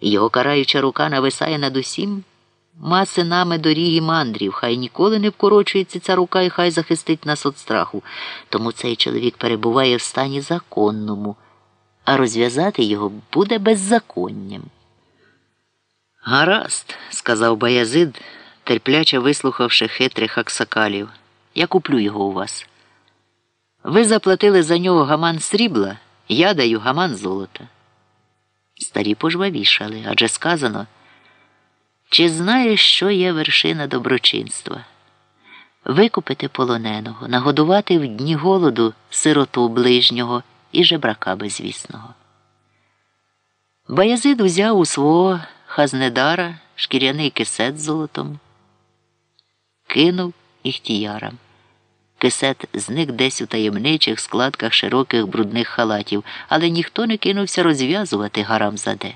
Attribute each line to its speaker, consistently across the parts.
Speaker 1: його караюча рука нависає над усім ма синами доріги мандрів, хай ніколи не вкорочується ця рука і хай захистить нас від страху. Тому цей чоловік перебуває в стані законному, а розв'язати його буде беззаконням. Гаразд, сказав Баязид, терпляче вислухавши хитрих аксакалів. Я куплю його у вас. Ви заплатили за нього гаман срібла, я даю гаман золота. Старі пожвавішали, адже сказано, чи знаєш, що є вершина доброчинства? Викупити полоненого, нагодувати в дні голоду сироту ближнього і жебрака безвісного. Баязид узяв у свого хазнедара шкіряний кисет з золотом, кинув іхтіярам. Кисет зник десь у таємничих складках широких брудних халатів, але ніхто не кинувся розв'язувати гарам заде.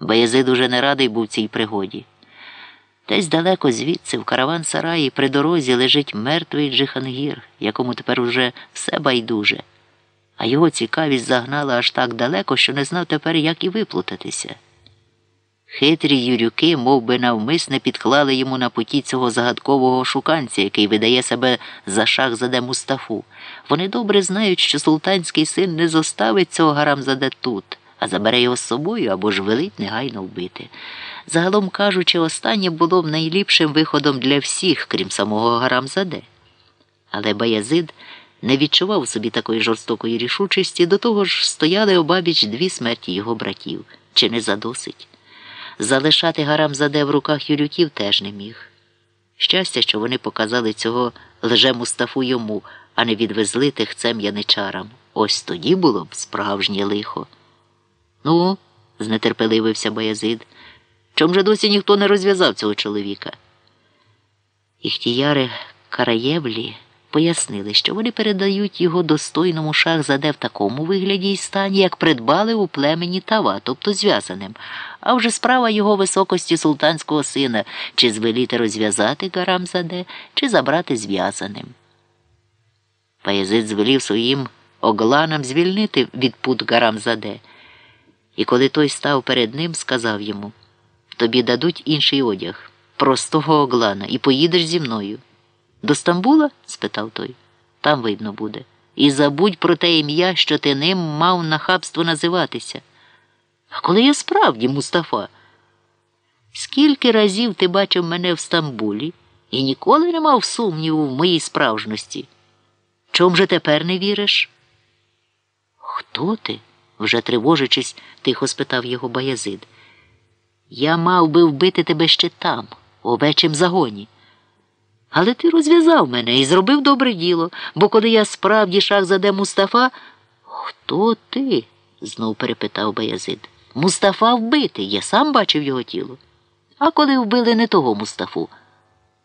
Speaker 1: Баязид уже не радий був цій пригоді. Десь далеко звідси, в караван сараї, при дорозі лежить мертвий Джихангір, якому тепер уже все байдуже, а його цікавість загнала аж так далеко, що не знав тепер, як і виплутатися. Хитрі юрюки мов би, навмисне підклали йому на путі цього загадкового шуканця, який видає себе за шах заде Мустафу. Вони добре знають, що султанський син не зоставить цього гарамзаде тут, а забере його з собою або ж велить негайно вбити. Загалом кажучи, останнє було б найліпшим виходом для всіх, крім самого гарамзаде. Але Баязид не відчував собі такої жорстокої рішучості, до того ж стояли обабіч дві смерті його братів, чи не задосить. Залишати гарам заде в руках юрюків теж не міг. Щастя, що вони показали цього лже Мустафу йому, а не відвезли тихцем яничарам. Ось тоді було б справжнє лихо. Ну, знетерпеливився Баязид. Чом же досі ніхто не розв'язав цього чоловіка? Іхтіяри Караєвлі пояснили, що вони передають його достойному шахзаде в такому вигляді й стані, як придбали у племені тава, тобто зв'язаним. А вже справа його високості султанського сина, чи звеліти розв'язати Гарамзаде, чи забрати зв'язаним. Паязид звелів своїм огланам звільнити від пут Гарамзаде. І коли той став перед ним, сказав йому Тобі дадуть інший одяг, простого оглана, і поїдеш зі мною. До Стамбула? спитав той. Там видно буде. І забудь про те ім'я, що ти ним мав нахабство називатися. А коли я справді, Мустафа, скільки разів ти бачив мене в Стамбулі і ніколи не мав сумніву в моїй справжності? Чом же тепер не віриш? Хто ти? вже тривожачись, тихо спитав його Баязид. Я мав би вбити тебе ще там, у овечім загоні. Але ти розв'язав мене і зробив добре діло, бо коли я справді шах заде Мустафа. Хто ти? знов перепитав Баязид. Мустафа вбитий, я сам бачив його тіло. А коли вбили не того Мустафу,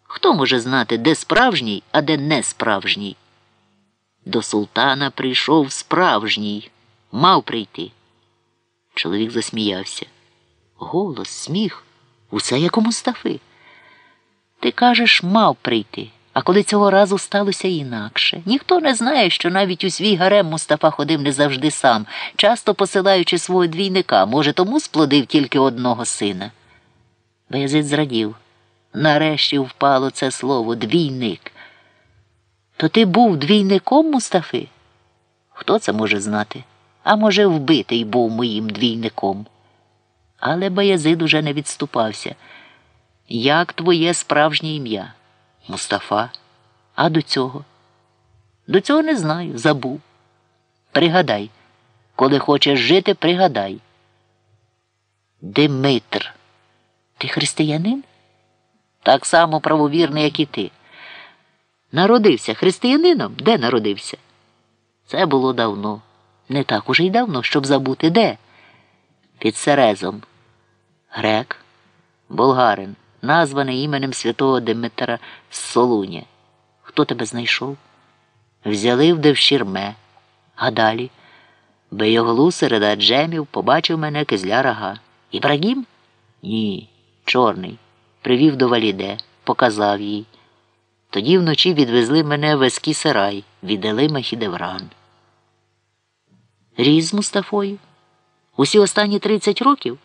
Speaker 1: хто може знати, де справжній, а де не справжній? До султана прийшов справжній, мав прийти. Чоловік засміявся. Голос, сміх, усе як у Мустафи. Ти кажеш, мав прийти. А коли цього разу сталося інакше, ніхто не знає, що навіть у свій гарем Мустафа ходив не завжди сам, часто посилаючи свого двійника, може, тому сплодив тільки одного сина. Баязид зрадів. Нарешті впало це слово двійник. То ти був двійником Мустафи? Хто це може знати? А може, вбитий був моїм двійником. Але Баязид уже не відступався. Як твоє справжнє ім'я? Мустафа. А до цього? До цього не знаю, забув. Пригадай, коли хочеш жити, пригадай. Димитр. Ти християнин? Так само правовірний, як і ти. Народився християнином? Де народився? Це було давно. Не так уже й давно, щоб забути де. Під Серезом. Грек, болгарин названий іменем святого Димитра з Солуня. Хто тебе знайшов? Взяли в девшірме. А далі Бейоглу серед аджемів побачив мене кизля рага. Ібрагім? Ні, чорний. Привів до валіде, показав їй. Тоді вночі відвезли мене в Еський віддали Махідевран. Різ з Мустафою. Усі останні 30 років.